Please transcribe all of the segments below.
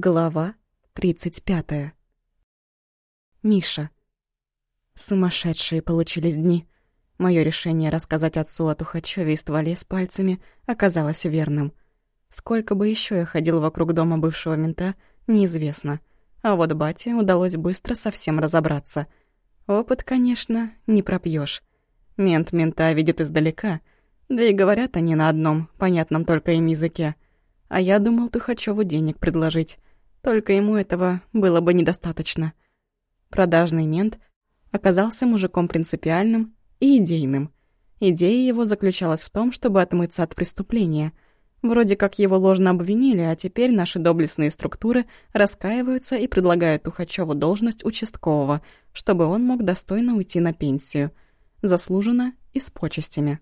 Глава 35. Миша. Сумасшедшие получились дни. Мое решение рассказать отцу о Тухачёве и стволе с пальцами оказалось верным. Сколько бы еще я ходил вокруг дома бывшего мента, неизвестно. А вот бате удалось быстро совсем разобраться. Опыт, конечно, не пропьешь. Мент мента видит издалека, да и говорят они на одном, понятном только им языке — а я думал Тухачеву денег предложить. Только ему этого было бы недостаточно. Продажный мент оказался мужиком принципиальным и идейным. Идея его заключалась в том, чтобы отмыться от преступления. Вроде как его ложно обвинили, а теперь наши доблестные структуры раскаиваются и предлагают Тухачеву должность участкового, чтобы он мог достойно уйти на пенсию. Заслуженно и с почестями.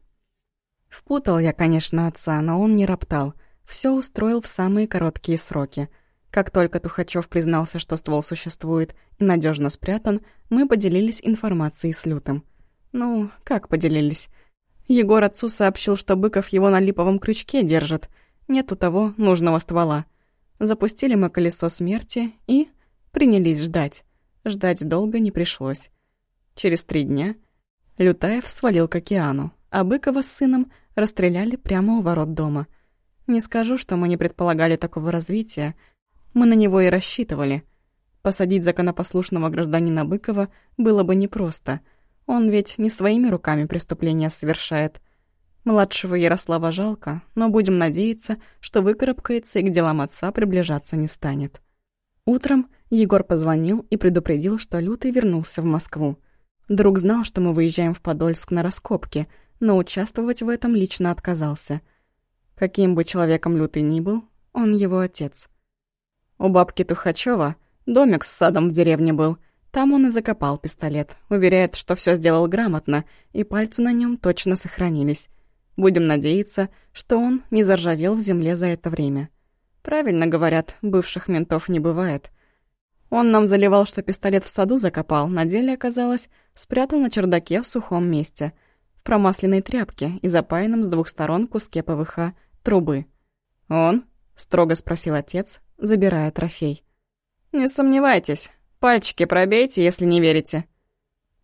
Впутал я, конечно, отца, но он не роптал — все устроил в самые короткие сроки. Как только Тухачев признался, что ствол существует и надежно спрятан, мы поделились информацией с Лютым. Ну, как поделились? Егор отцу сообщил, что Быков его на липовом крючке держит. Нету того нужного ствола. Запустили мы колесо смерти и принялись ждать. Ждать долго не пришлось. Через три дня Лютаев свалил к океану, а Быкова с сыном расстреляли прямо у ворот дома — не скажу, что мы не предполагали такого развития. Мы на него и рассчитывали. Посадить законопослушного гражданина Быкова было бы непросто. Он ведь не своими руками преступления совершает. Младшего Ярослава жалко, но будем надеяться, что выкарабкается и к делам отца приближаться не станет. Утром Егор позвонил и предупредил, что Лютый вернулся в Москву. Друг знал, что мы выезжаем в Подольск на раскопки, но участвовать в этом лично отказался — Каким бы человеком Лютый ни был, он его отец. У бабки Тухачева домик с садом в деревне был. Там он и закопал пистолет. Уверяет, что все сделал грамотно, и пальцы на нем точно сохранились. Будем надеяться, что он не заржавел в земле за это время. Правильно говорят, бывших ментов не бывает. Он нам заливал, что пистолет в саду закопал, на деле оказалось, спрятал на чердаке в сухом месте, в промасленной тряпке и запаянном с двух сторон куске ПВХ трубы. «Он?» — строго спросил отец, забирая трофей. «Не сомневайтесь. Пальчики пробейте, если не верите».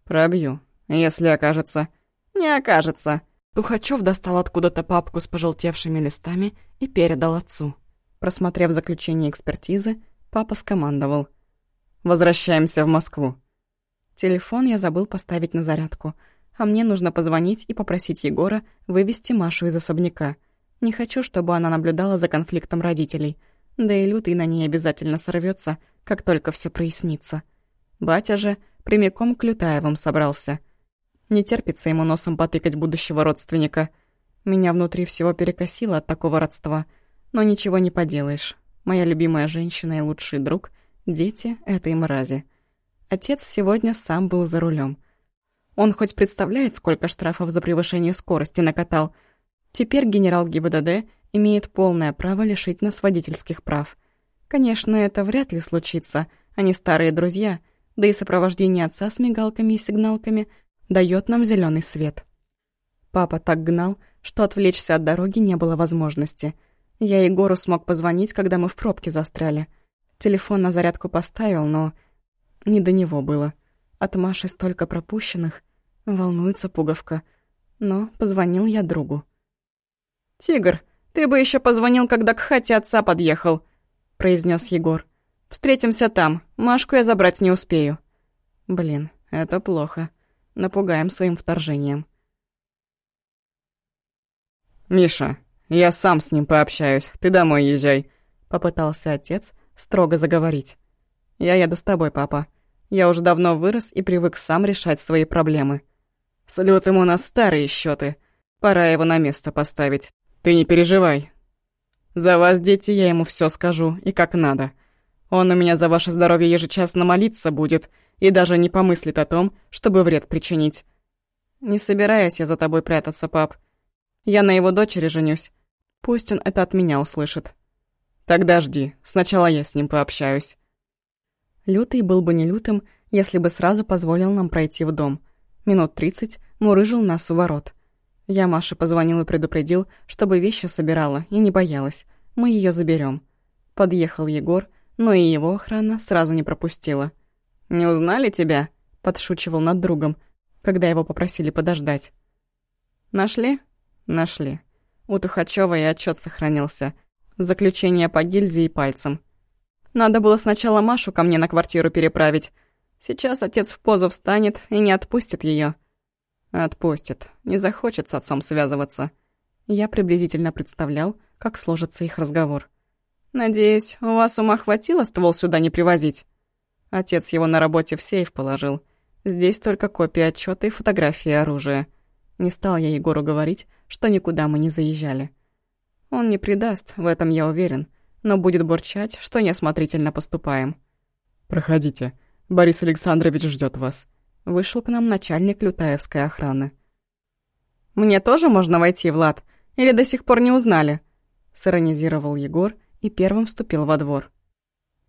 «Пробью, если окажется». «Не окажется». Тухачев достал откуда-то папку с пожелтевшими листами и передал отцу. Просмотрев заключение экспертизы, папа скомандовал. «Возвращаемся в Москву». Телефон я забыл поставить на зарядку, а мне нужно позвонить и попросить Егора вывести Машу из особняка — не хочу, чтобы она наблюдала за конфликтом родителей. Да и лютый на ней обязательно сорвется, как только все прояснится. Батя же прямиком к Лютаевым собрался. Не терпится ему носом потыкать будущего родственника. Меня внутри всего перекосило от такого родства. Но ничего не поделаешь. Моя любимая женщина и лучший друг — дети этой мрази. Отец сегодня сам был за рулем. Он хоть представляет, сколько штрафов за превышение скорости накатал — Теперь генерал ГИБДД имеет полное право лишить нас водительских прав. Конечно, это вряд ли случится, они старые друзья, да и сопровождение отца с мигалками и сигналками дает нам зеленый свет. Папа так гнал, что отвлечься от дороги не было возможности. Я Егору смог позвонить, когда мы в пробке застряли. Телефон на зарядку поставил, но не до него было. От Маши столько пропущенных. Волнуется пуговка. Но позвонил я другу. «Тигр, ты бы еще позвонил, когда к хате отца подъехал», — произнес Егор. «Встретимся там. Машку я забрать не успею». «Блин, это плохо. Напугаем своим вторжением». «Миша, я сам с ним пообщаюсь. Ты домой езжай», — попытался отец строго заговорить. «Я еду с тобой, папа. Я уже давно вырос и привык сам решать свои проблемы». «С Лютым у нас старые счеты. Пора его на место поставить. Ты не переживай. За вас, дети, я ему все скажу, и как надо. Он у меня за ваше здоровье ежечасно молиться будет и даже не помыслит о том, чтобы вред причинить. Не собираюсь я за тобой прятаться, пап. Я на его дочери женюсь. Пусть он это от меня услышит. Тогда жди, сначала я с ним пообщаюсь. Лютый был бы не лютым, если бы сразу позволил нам пройти в дом. Минут тридцать мурыжил нас у ворот — я Маше позвонил и предупредил, чтобы вещи собирала, и не боялась. Мы ее заберем. Подъехал Егор, но и его охрана сразу не пропустила. «Не узнали тебя?» — подшучивал над другом, когда его попросили подождать. «Нашли?» «Нашли. У Тухачёва и отчет сохранился. Заключение по гильзе и пальцам. Надо было сначала Машу ко мне на квартиру переправить. Сейчас отец в позу встанет и не отпустит ее. Отпустит. Не захочет с отцом связываться. Я приблизительно представлял, как сложится их разговор. «Надеюсь, у вас ума хватило ствол сюда не привозить?» Отец его на работе в сейф положил. Здесь только копия отчета и фотографии оружия. Не стал я Егору говорить, что никуда мы не заезжали. Он не предаст, в этом я уверен, но будет бурчать, что неосмотрительно поступаем. «Проходите. Борис Александрович ждет вас». Вышел к нам начальник Лютаевской охраны. «Мне тоже можно войти, Влад? Или до сих пор не узнали?» Сиронизировал Егор и первым вступил во двор.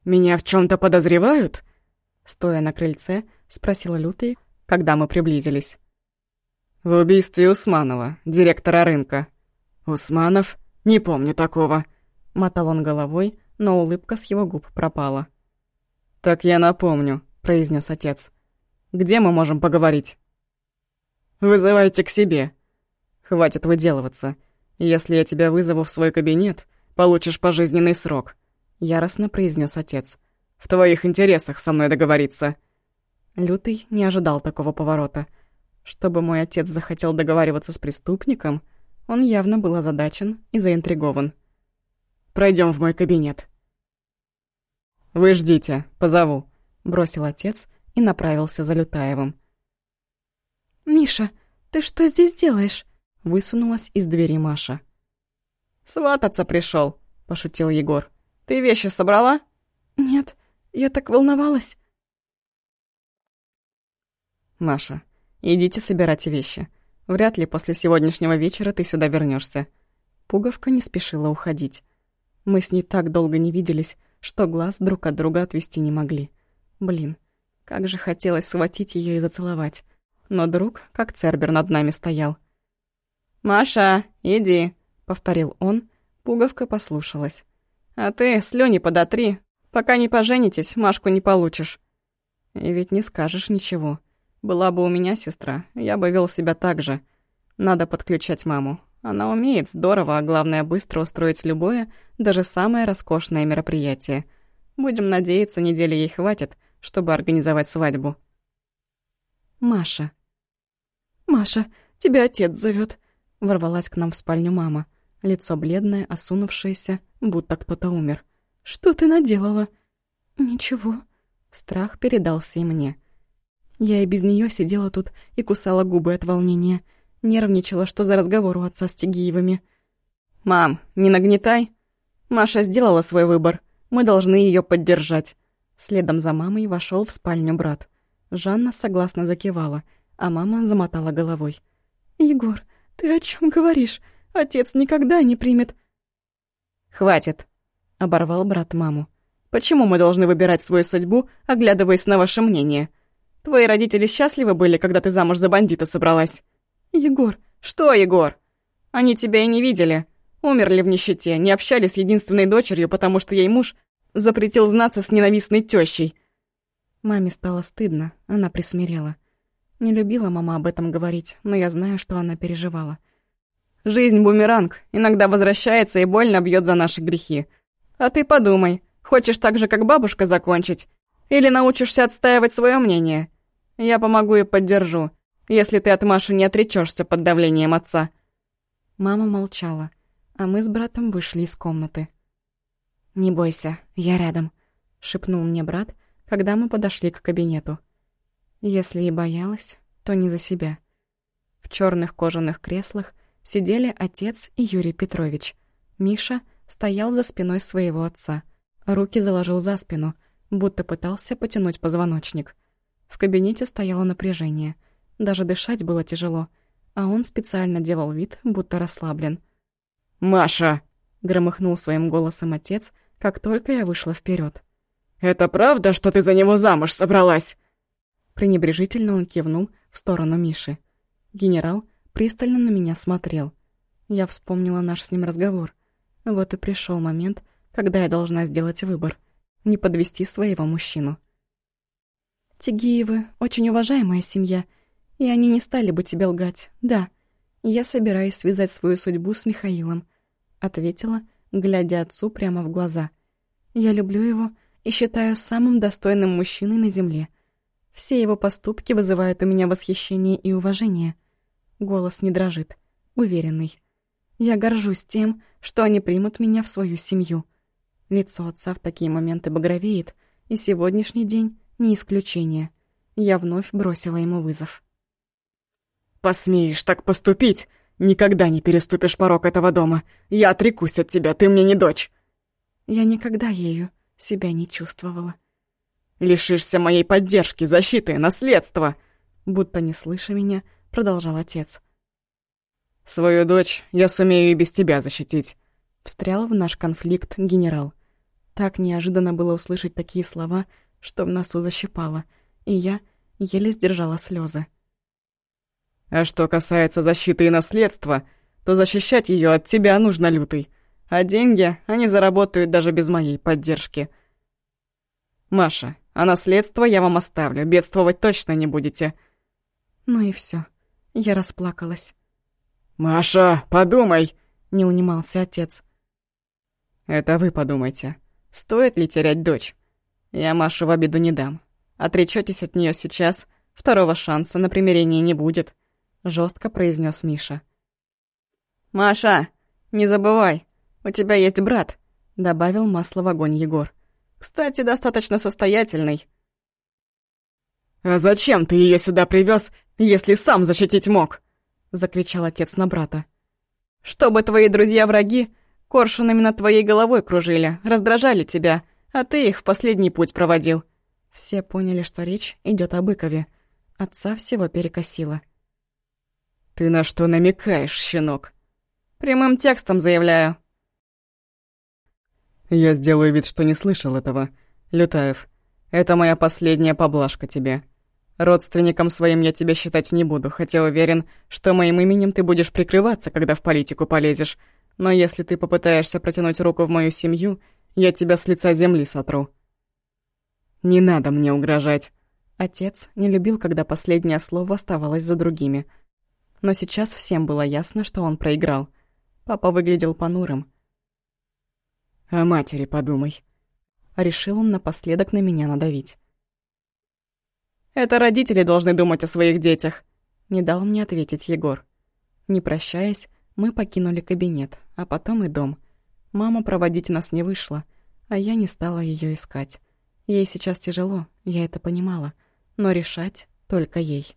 «Меня в чем то подозревают?» Стоя на крыльце, спросила Лютый, когда мы приблизились. «В убийстве Усманова, директора рынка». «Усманов? Не помню такого». Мотал он головой, но улыбка с его губ пропала. «Так я напомню», — произнес отец. «Где мы можем поговорить?» «Вызывайте к себе. Хватит выделываться. Если я тебя вызову в свой кабинет, получишь пожизненный срок», — яростно произнес отец. «В твоих интересах со мной договориться». Лютый не ожидал такого поворота. Чтобы мой отец захотел договариваться с преступником, он явно был озадачен и заинтригован. Пройдем в мой кабинет». «Вы ждите, позову», — бросил отец и направился за Лютаевым. «Миша, ты что здесь делаешь?» — высунулась из двери Маша. «Свататься пришел, пошутил Егор. «Ты вещи собрала?» «Нет, я так волновалась». «Маша, идите собирать вещи. Вряд ли после сегодняшнего вечера ты сюда вернешься. Пуговка не спешила уходить. Мы с ней так долго не виделись, что глаз друг от друга отвести не могли. Блин, как же хотелось схватить ее и зацеловать. Но друг, как цербер, над нами стоял. «Маша, иди», — повторил он. Пуговка послушалась. «А ты слюни подотри. Пока не поженитесь, Машку не получишь». И ведь не скажешь ничего. Была бы у меня сестра, я бы вел себя так же. Надо подключать маму. Она умеет здорово, а главное, быстро устроить любое, даже самое роскошное мероприятие. Будем надеяться, недели ей хватит, чтобы организовать свадьбу. Маша. «Маша, тебя отец зовет. Ворвалась к нам в спальню мама. Лицо бледное, осунувшееся, будто кто-то умер. «Что ты наделала?» «Ничего». Страх передался и мне. Я и без нее сидела тут и кусала губы от волнения. Нервничала, что за разговор у отца с Тигиевыми. «Мам, не нагнетай!» Маша сделала свой выбор. Мы должны ее поддержать. Следом за мамой вошел в спальню брат. Жанна согласно закивала, а мама замотала головой. «Егор, ты о чем говоришь? Отец никогда не примет...» «Хватит!» — оборвал брат маму. «Почему мы должны выбирать свою судьбу, оглядываясь на ваше мнение? Твои родители счастливы были, когда ты замуж за бандита собралась?» «Егор!» «Что, Егор? Они тебя и не видели. Умерли в нищете, не общались с единственной дочерью, потому что ей муж запретил знаться с ненавистной тещей. Маме стало стыдно, она присмирела. Не любила мама об этом говорить, но я знаю, что она переживала. «Жизнь — бумеранг, иногда возвращается и больно бьет за наши грехи. А ты подумай, хочешь так же, как бабушка, закончить? Или научишься отстаивать свое мнение? Я помогу и поддержу если ты от Маши не отречешься под давлением отца». Мама молчала, а мы с братом вышли из комнаты. «Не бойся, я рядом», — шепнул мне брат, когда мы подошли к кабинету. Если и боялась, то не за себя. В черных кожаных креслах сидели отец и Юрий Петрович. Миша стоял за спиной своего отца. Руки заложил за спину, будто пытался потянуть позвоночник. В кабинете стояло напряжение — даже дышать было тяжело, а он специально делал вид, будто расслаблен. «Маша!» — громыхнул своим голосом отец, как только я вышла вперед. «Это правда, что ты за него замуж собралась?» Пренебрежительно он кивнул в сторону Миши. Генерал пристально на меня смотрел. Я вспомнила наш с ним разговор. Вот и пришел момент, когда я должна сделать выбор. не подвести своего мужчину. «Тигиевы — очень уважаемая семья, и они не стали бы тебе лгать, да. Я собираюсь связать свою судьбу с Михаилом», — ответила, глядя отцу прямо в глаза. «Я люблю его и считаю самым достойным мужчиной на земле. Все его поступки вызывают у меня восхищение и уважение». Голос не дрожит, уверенный. «Я горжусь тем, что они примут меня в свою семью». Лицо отца в такие моменты багровеет, и сегодняшний день не исключение. Я вновь бросила ему вызов. «Посмеешь так поступить? Никогда не переступишь порог этого дома. Я отрекусь от тебя, ты мне не дочь». Я никогда ею себя не чувствовала. «Лишишься моей поддержки, защиты, наследства!» Будто не слыша меня, продолжал отец. «Свою дочь я сумею и без тебя защитить», — встрял в наш конфликт генерал. Так неожиданно было услышать такие слова, что в носу защипало, и я еле сдержала слезы. «А что касается защиты и наследства, то защищать ее от тебя нужно, Лютый. А деньги они заработают даже без моей поддержки. Маша, а наследство я вам оставлю, бедствовать точно не будете». Ну и все. Я расплакалась. «Маша, подумай!» — не унимался отец. «Это вы подумайте. Стоит ли терять дочь? Я Машу в обиду не дам. Отречетесь от нее сейчас, второго шанса на примирение не будет», — жестко произнес Миша. «Маша, не забывай, у тебя есть брат», — добавил масло в огонь Егор. «Кстати, достаточно состоятельный». «А зачем ты ее сюда привез, если сам защитить мог?» — закричал отец на брата. «Чтобы твои друзья-враги коршунами над твоей головой кружили, раздражали тебя, а ты их в последний путь проводил». Все поняли, что речь идет о Быкове. Отца всего перекосило. «Ты на что намекаешь, щенок?» «Прямым текстом заявляю». «Я сделаю вид, что не слышал этого. Лютаев, это моя последняя поблажка тебе. Родственником своим я тебя считать не буду, хотя уверен, что моим именем ты будешь прикрываться, когда в политику полезешь. Но если ты попытаешься протянуть руку в мою семью, я тебя с лица земли сотру. Не надо мне угрожать. Отец не любил, когда последнее слово оставалось за другими. Но сейчас всем было ясно, что он проиграл. Папа выглядел понурым. «О матери подумай». Решил он напоследок на меня надавить. «Это родители должны думать о своих детях», — не дал мне ответить Егор. Не прощаясь, мы покинули кабинет, а потом и дом. Мама проводить нас не вышла, а я не стала ее искать. Ей сейчас тяжело, я это понимала, но решать только ей.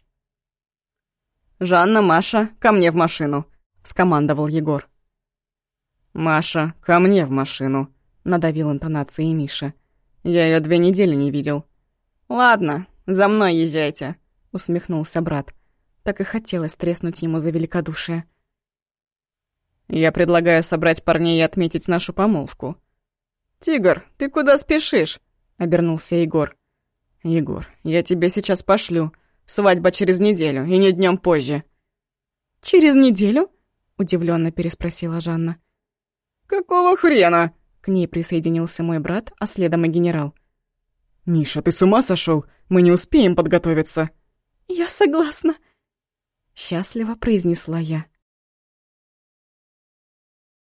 «Жанна, Маша, ко мне в машину», — скомандовал Егор. «Маша, ко мне в машину», — надавил интонацией Миша. «Я ее две недели не видел». «Ладно, за мной езжайте», — усмехнулся брат. Так и хотелось треснуть ему за великодушие. Я предлагаю собрать парней и отметить нашу помолвку. «Тигр, ты куда спешишь?» — обернулся Егор. «Егор, я тебе сейчас пошлю. Свадьба через неделю, и не днем позже». «Через неделю?» — удивленно переспросила Жанна. «Какого хрена?» — к ней присоединился мой брат, а следом и генерал. «Миша, ты с ума сошел? Мы не успеем подготовиться». «Я согласна», — счастливо произнесла я.